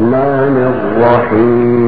الرحمن الرحيم.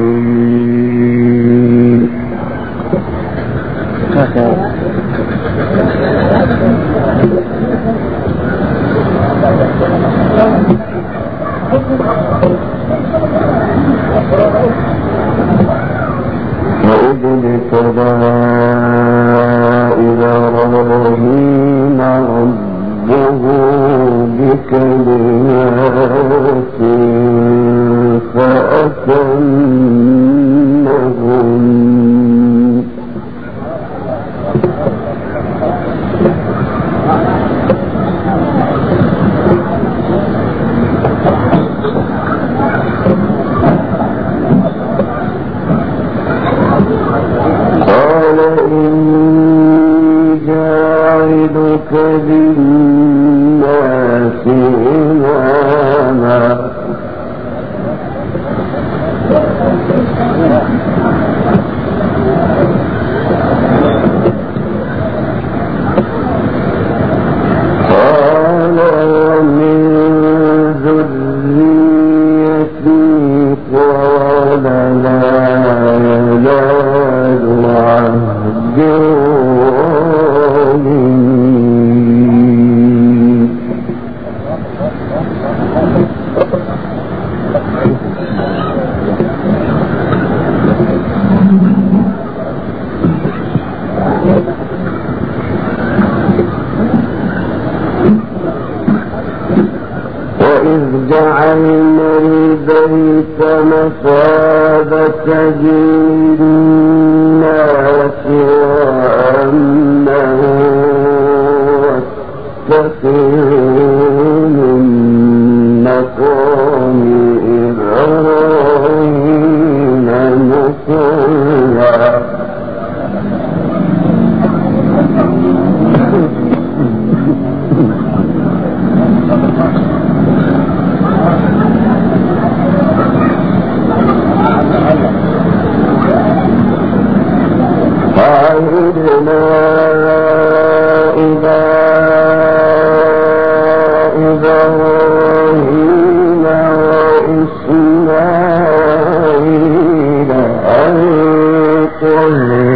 طهر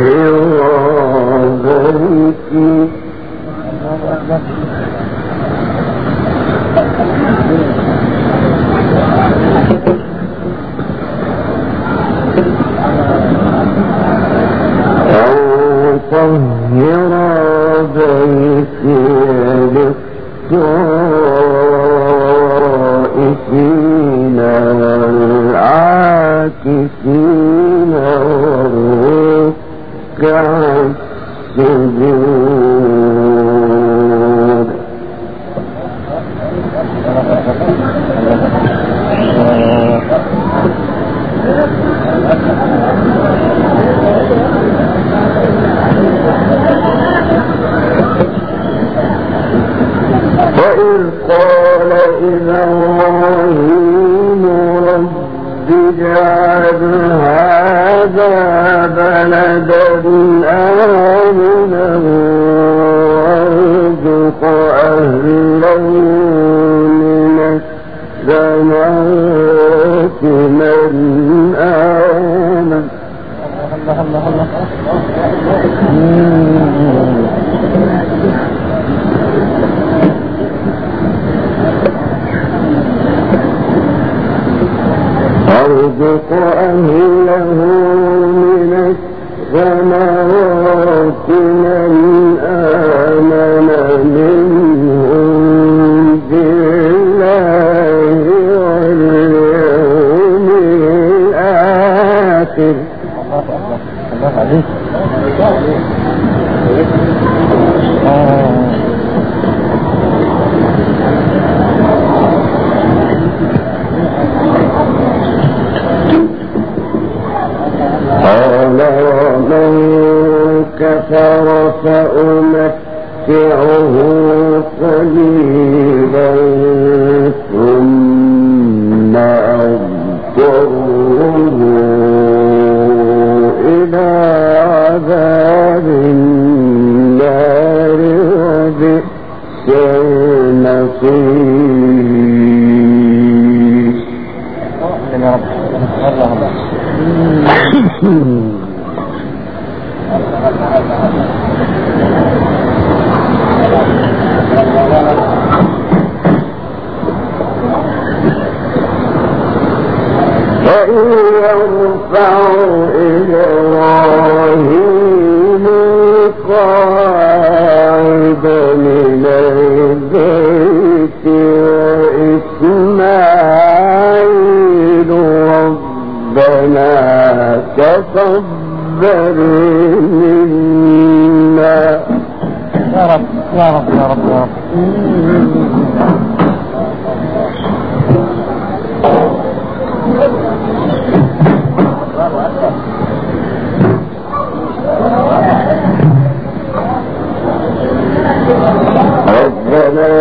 رب يا رب يا رب يا رب.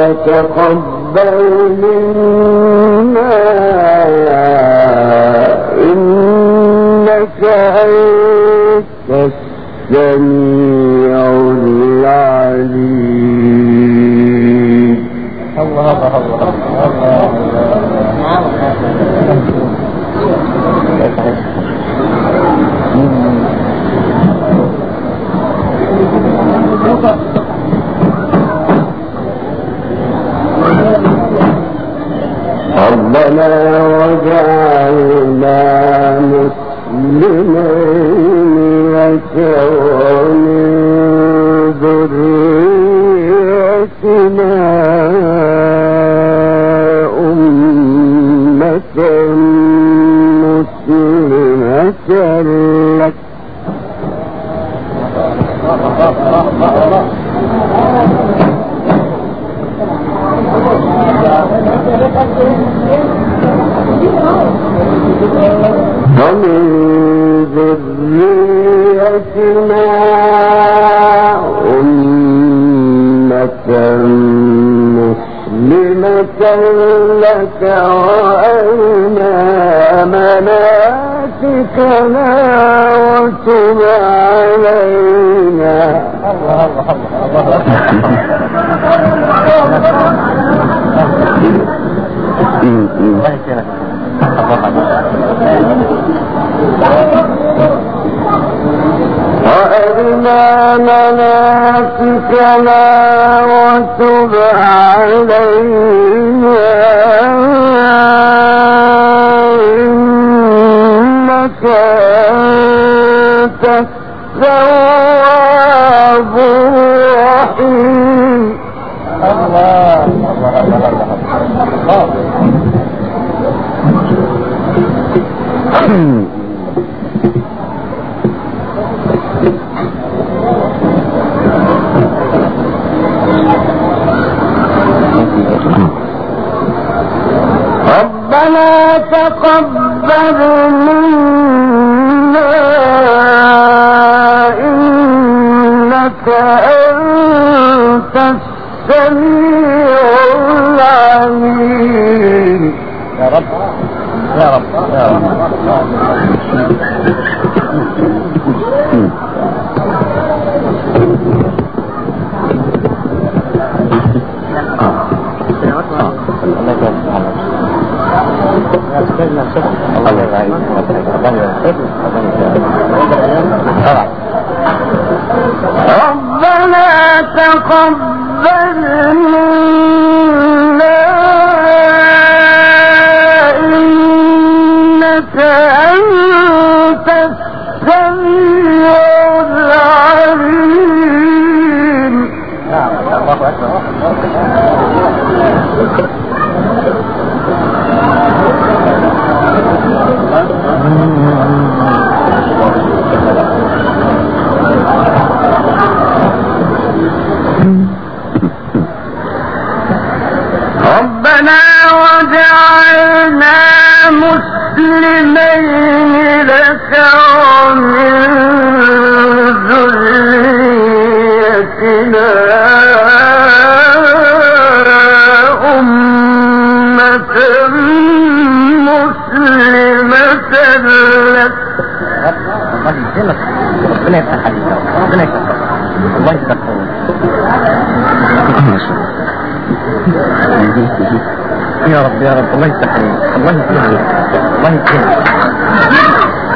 ربنا منا إنك أنت السميع العليم الله الله الله ربنا وجعلنا مسلمين. مناسكنا وتب علينا إنك أنت التواب الرحيم. الله الله. ربنا تقبل منا إنك أنت السميع العليم. يا رب يا رب يا رب. ربنا تقبل منا إنك أنت السميع العليم. يا رب يا رب الله يفتح عليك الله يكرمك الله يكرمك ومن ذريتنا أمة مسلمة لك وأرنا مناسكنا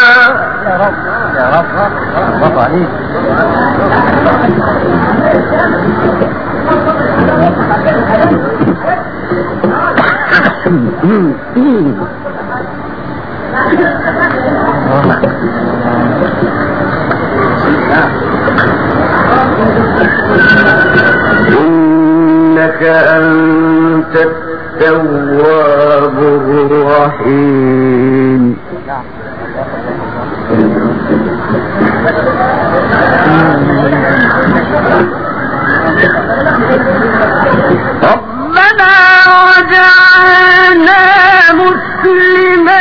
إنك أنت التواب الرحيم. ربنا وجعلنا مسلمين.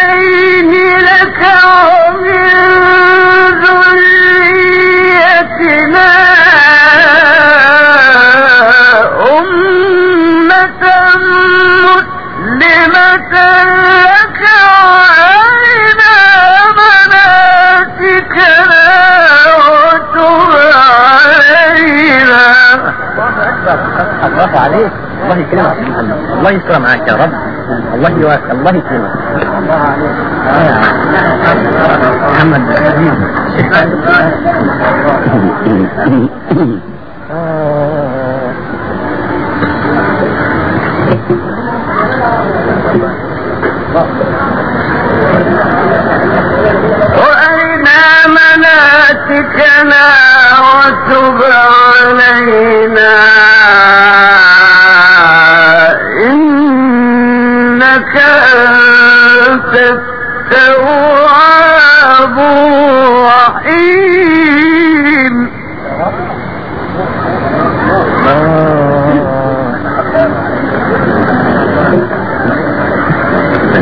برافو عليك الله يكرمك. الله يستر معاك يا رب. الله يوافق الله يكرمك. محمد. حبيبي وأرنا مناسكنا وتب علينا. التواب الرحيم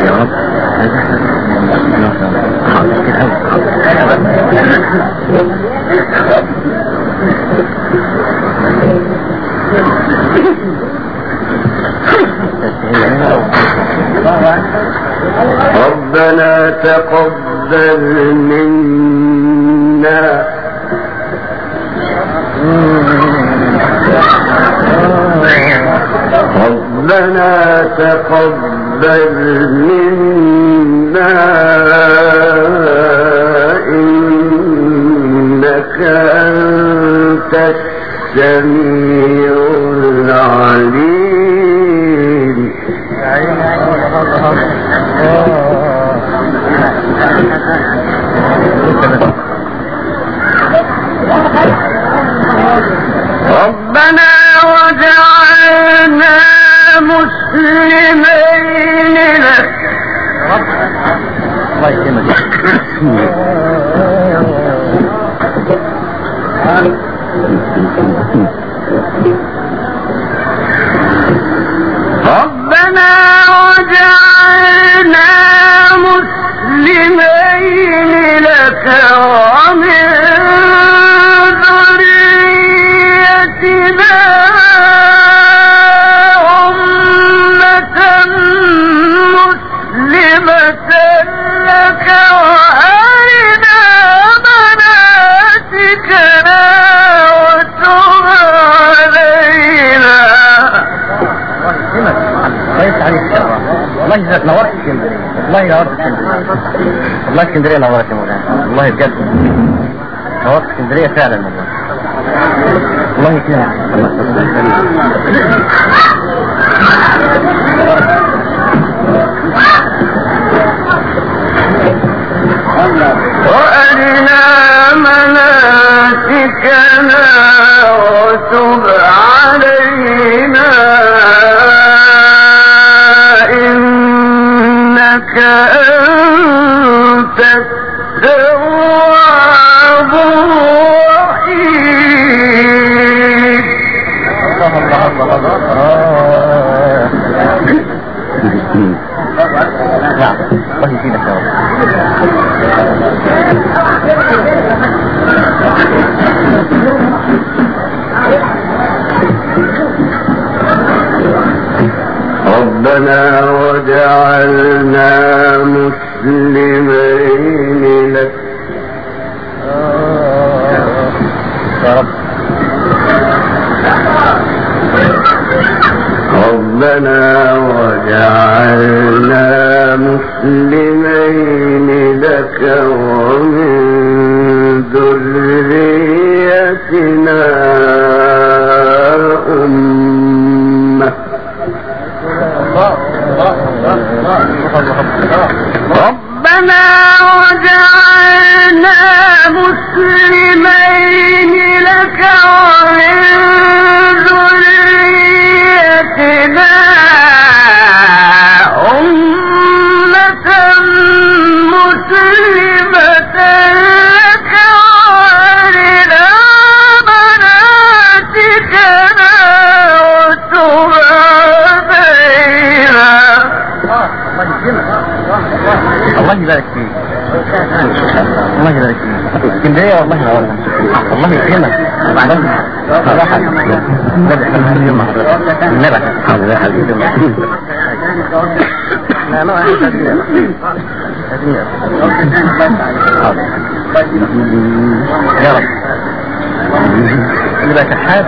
يا رب ربنا تقبل منا. ربنا تقبل منا. إنك أنت السميع العليم. ربنا وجعلنا مسلمين لك. ربنا وجعلنا مسلمين لك ومن رب الله يجزاك نورت اسكندريه والله نورت اسكندريه والله اسكندريه نورت يا مولانا۔ والله بجد نورت اسكندريه فعلا والله الله يكرمك ربنا وجعلنا مسلمين الله اسكندريه والله والله والله يكرمك بعدين صراحه يا رب يبقى شحات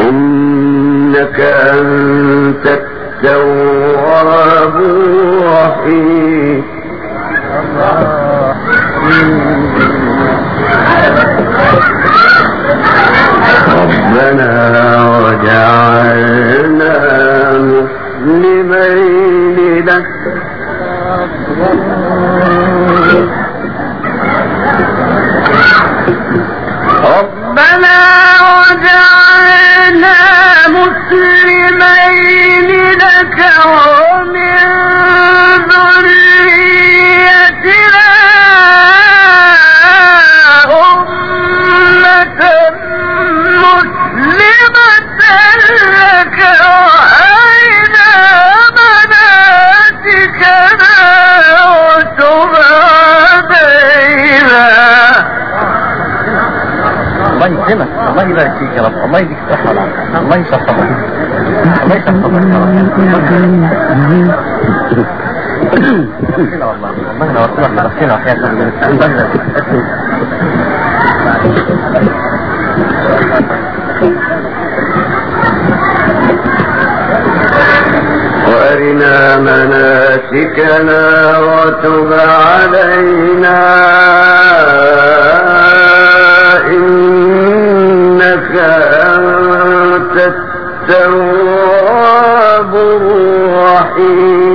إنك أنت التواب الرحيم ربنا وجعلنا مسلمين لك۔ ربنا مسلمين لك ومن ذريتنا أمة مسلمة لك وأرنا مناسكنا وتب علينا الله يكرمك الله يبارك فيك يا رب، الله يديك الصحة والعافية الله يشفقك الله يشفقك يا رب كده والله والله مناسكنا وتب علينا الرحيم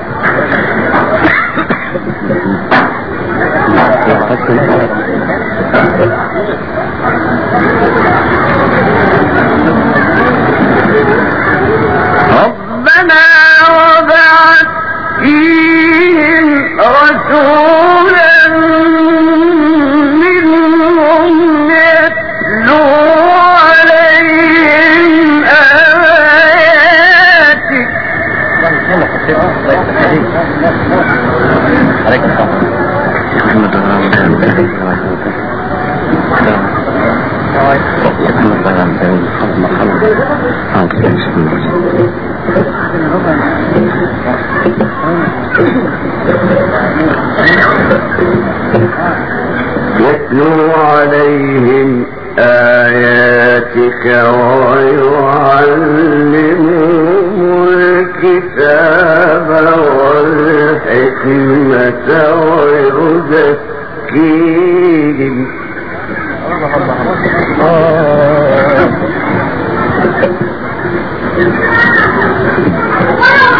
ربنا وبعث فيهم رسولا منهم يتلو عليهم آياتك الله الله الله الله الله والنبي يا ربنا وبعث فيهم رسولا منهم يتلو عليهم آياتك عليك السلام يتلو عليهم آياتك ويعلمهم الكتاب والحكمة ويزكيهم.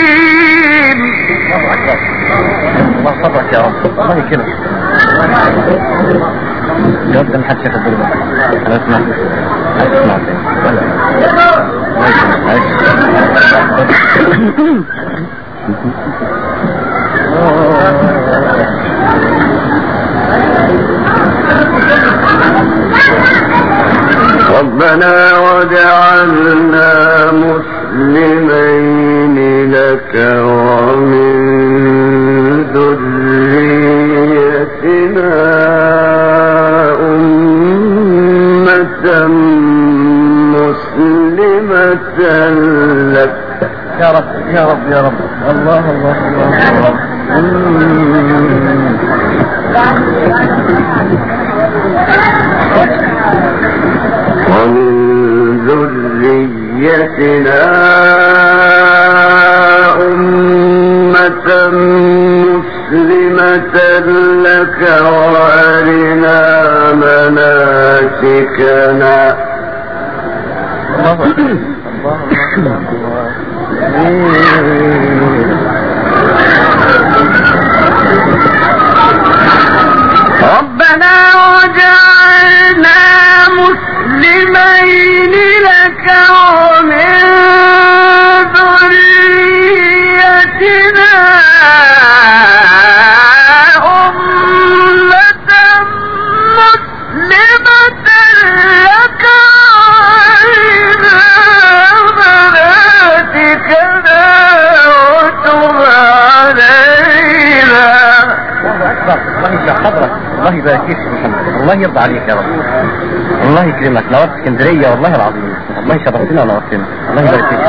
الله صبرك يا رب والله كده يا رب ما حدش ياخد باله انا سمعت عايز اسمع ربنا وجعلنا مسلمين. يا رب. الله الله الله. ومن ذريتنا الله يبارك فيك يا محمد الله يرضى عليك يا رب الله يكرمك نورت اسكندريه والله العظيم الله شرفتنا ونورتنا الله يبارك فيك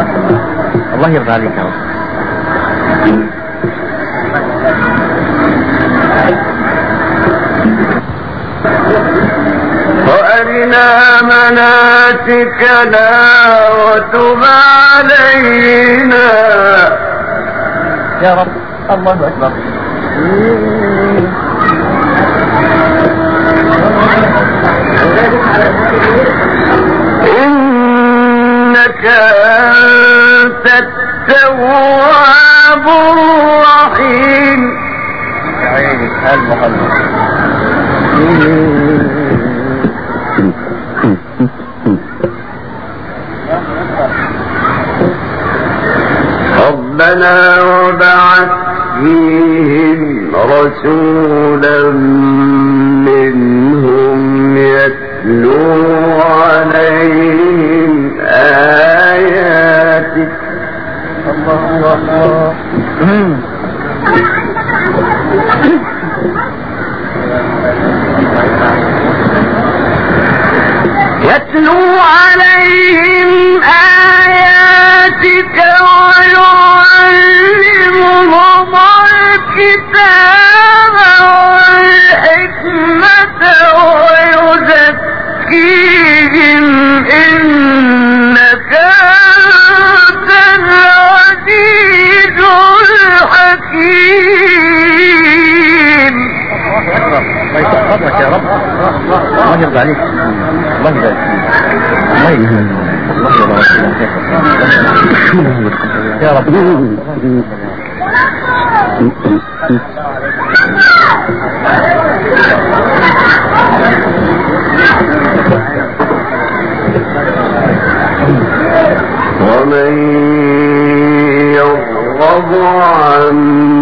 الله يرضى عليك يا رب وأرنا مناسكنا وتب علينا يا رب الله اكبر إنك أنت التواب الرحيم. ربنا وبعث فيهم رسولا يتلو عليهم آياتك ويعلمهم الكتاب والحكمة ويزكيهم الله يا رب. الله يرضى عليك. الله يبارك فيك الله الله يا رب. ومن يرغب عن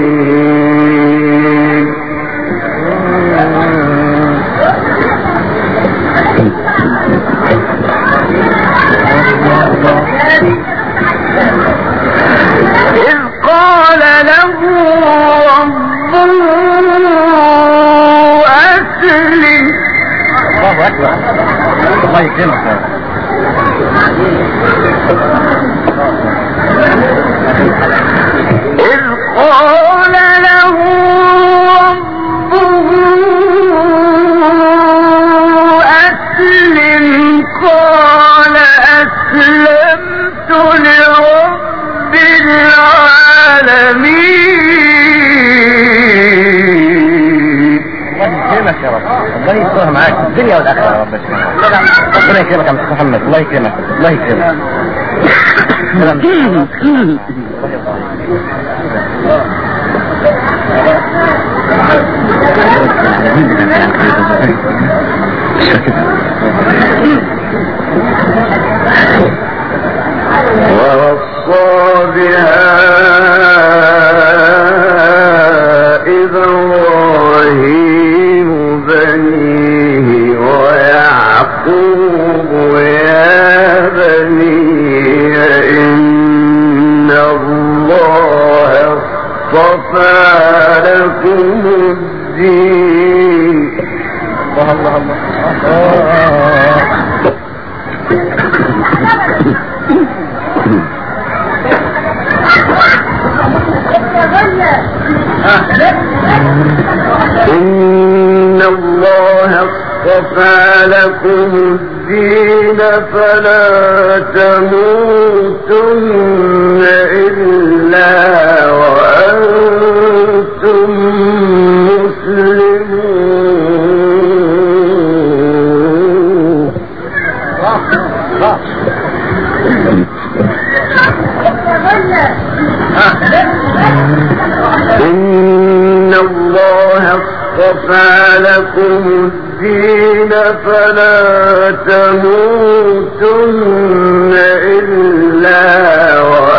الدنيا والاخره ربنا يكرمك يا مستر محمد الله يكرمك الله يكرمك ووصى بها إبراهيم إن الله اصطفى لكم الدين فلا تموتن إلا إن الله اصطفى لكم الدين فلا تموتن إلا وأنتم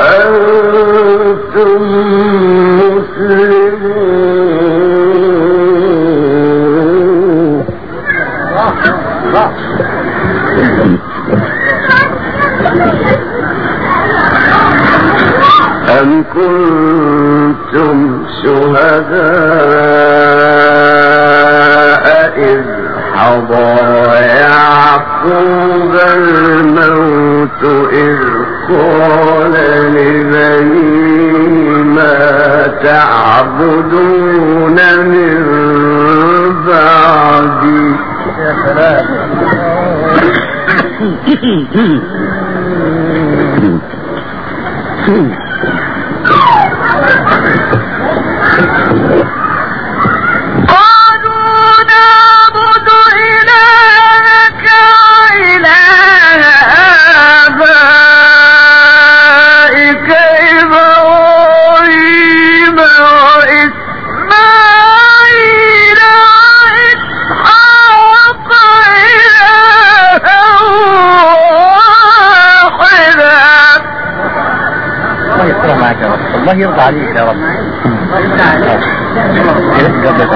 كنتم شهداء إذ حضر يعقوب الموت إذ قال لبنيه ما تعبدون من بعدي؟ يا سلام قالوا يكرمك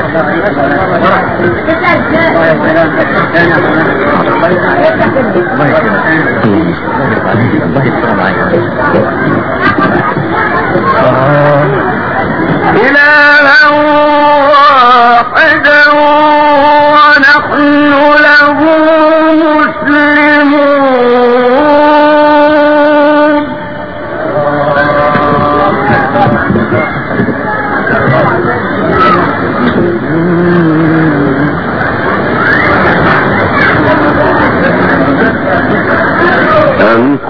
الله يسترها معاك إلها واحدا ونحن له مسلمون.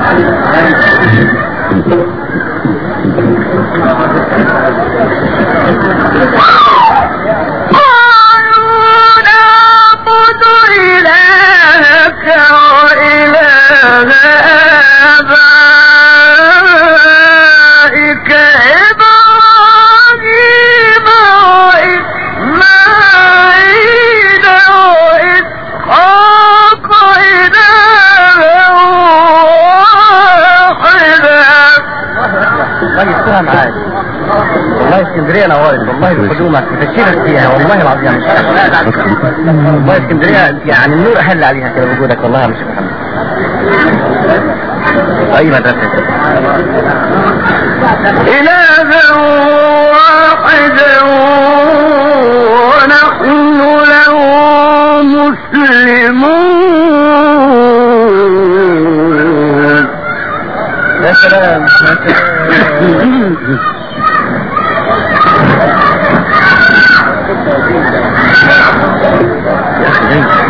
نعم اسكندريه نورت والله بقدومك بتشيرك فيها والله العظيم. والله اسكندريه يعني النور احل عليها كده بوجودك والله يا مش محمد. اي مدرسه إلها واحدا ونحن له مسلمون. يا سلام يا سلام يا اخي لا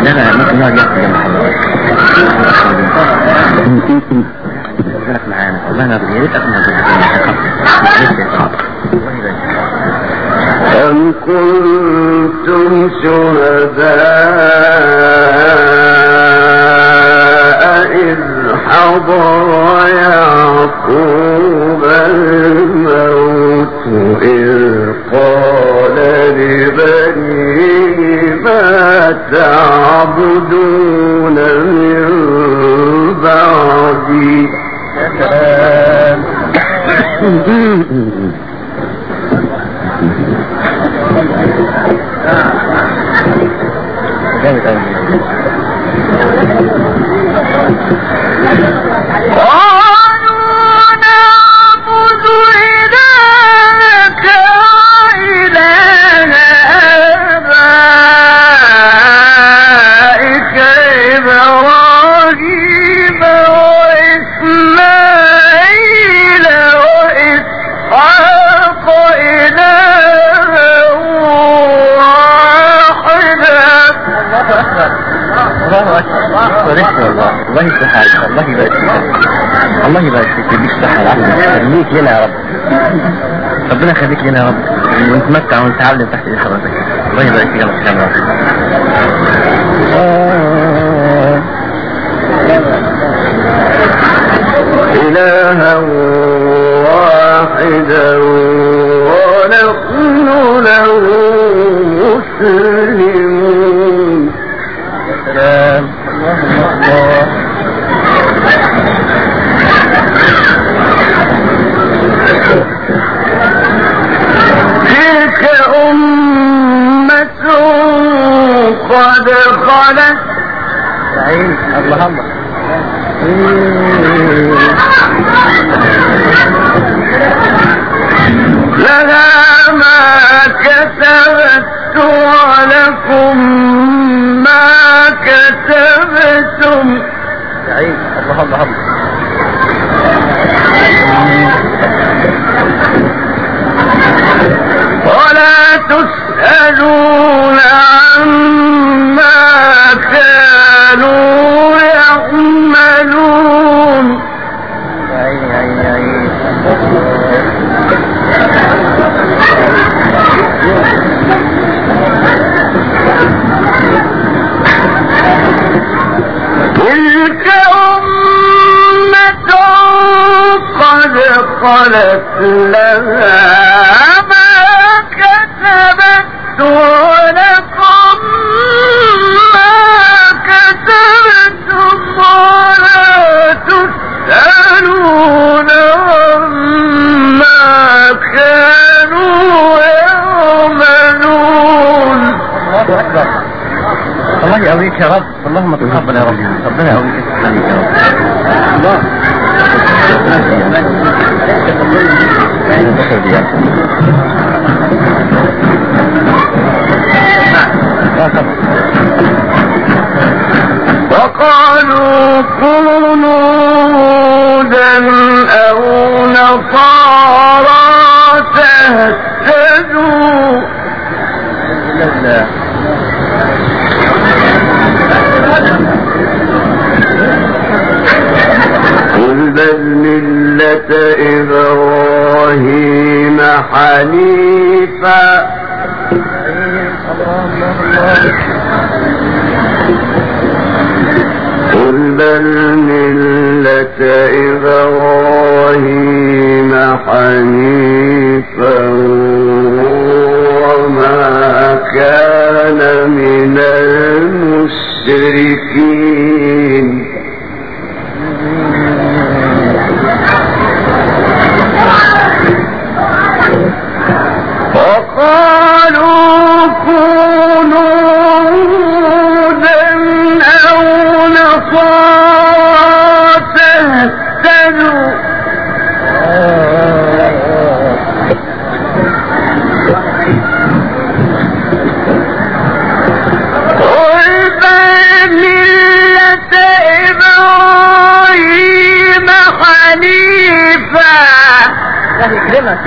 لا ممكن نقعد يحكي جنب حضرتك معانا والله ما بدي يا ريت اسمع أم كنتم شهداء الله يفتح الله يبارك فيك. الله يبارك فيك يديك الصحة خليك لنا يا رب. ربنا يخليك لنا يا رب. ونتمتع ونتعلم تحت ايد حضرتك الله يبارك فيك يا مكان رب إلها واحدا ونحن له مسلمون. سلام الله تلك أمة قد خلت. سعيد الله الله لها ما كسبت ولكم ما كسبتم. سعيد الله الله خلت لها ما كسبت يقويك يا رب. اللهم تقبل يا رب. ربنا ويخليك يا رب الله وقالوا كونوا هودا أو نصارى تهتدوا. بل ملة إبراهيم حنيفا. قل بل ملة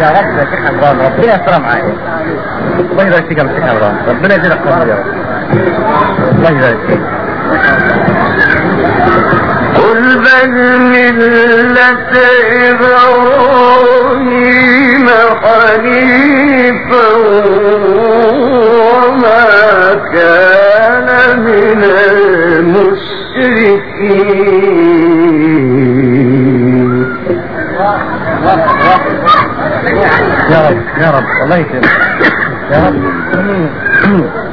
يا رب يا شيخ عمران ربنا يستر معاك الله يبارك فيك يا شيخ عمران ربنا يزيدك خير يا رب الله يبارك فيك قل بل ملة إبراهيم حنيفا وما كان من المشركين. يا رب الله يكرمك يا رب.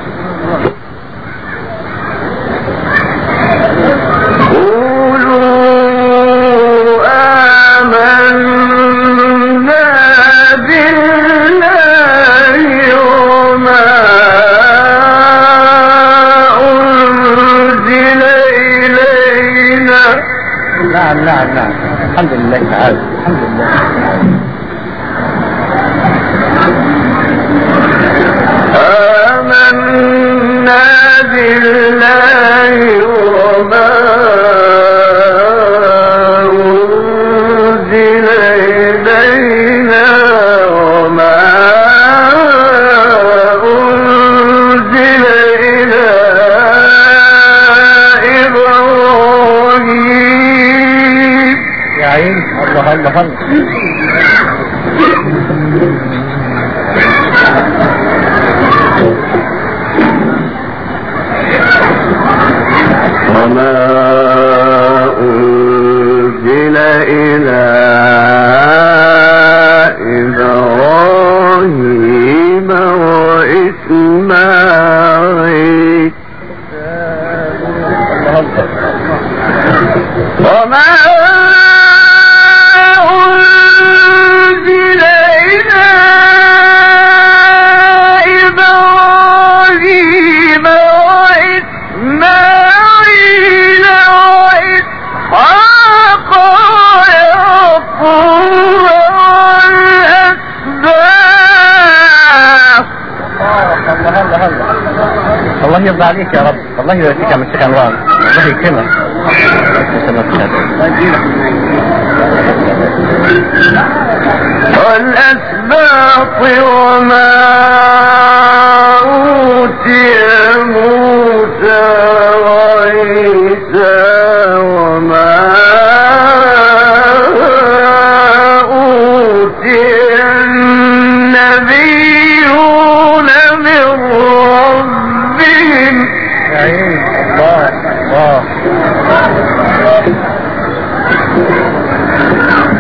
الله يرضى عليك يا رب الله يبارك فيك يا من شيخ الله يكرمك والأسباط وما أوتي موسى وعيسى وما أوتي النبيون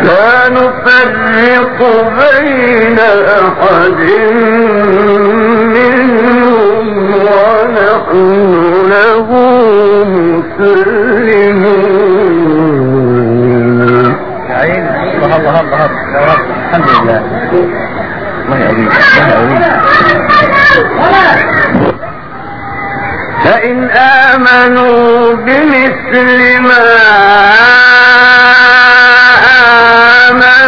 لا نفرق بين أحد منهم ونحن له مسلمون. عين الله الله الله الحمد لله الله الله فإن آمنوا بمثل ما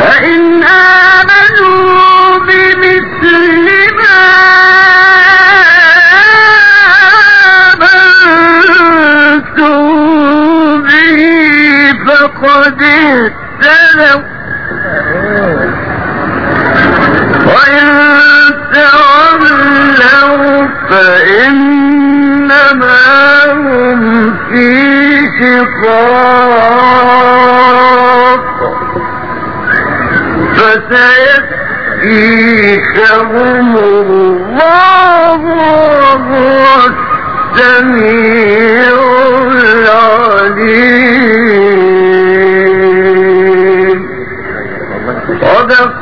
فإن آمنوا بمثل ما فقد اهتدوا وإن تولوا فإنما هم في شقاق۔ فسيكفيكهم الله وهو السميع العليم۔